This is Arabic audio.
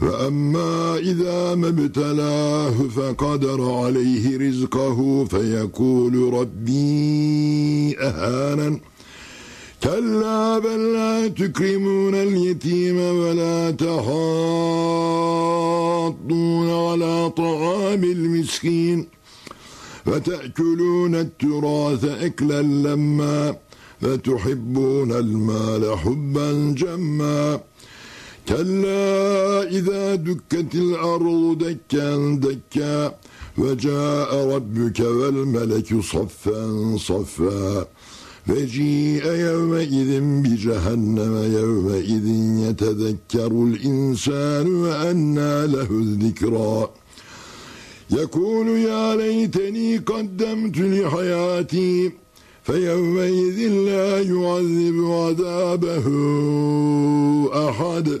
فأما إذا ما ابتلاه فقدر عليه رزقه فيقول ربي أهانا كلا بل لا تكرمون اليتيم ولا تحاضون على طعام المسكين فتأكلون التراث أكلا لما فتحبون المال حبا جما. كلا إذا دكت الأرض دكا دكا وجاء ربك والملك صفا صفا فجيء يومئذ بجهنم يومئذ يتذكر الإنسان وأنى له الذكرى. يقول يا ليتني قدمت لحياتي فيومئذ لا يعذب عذابه أحد.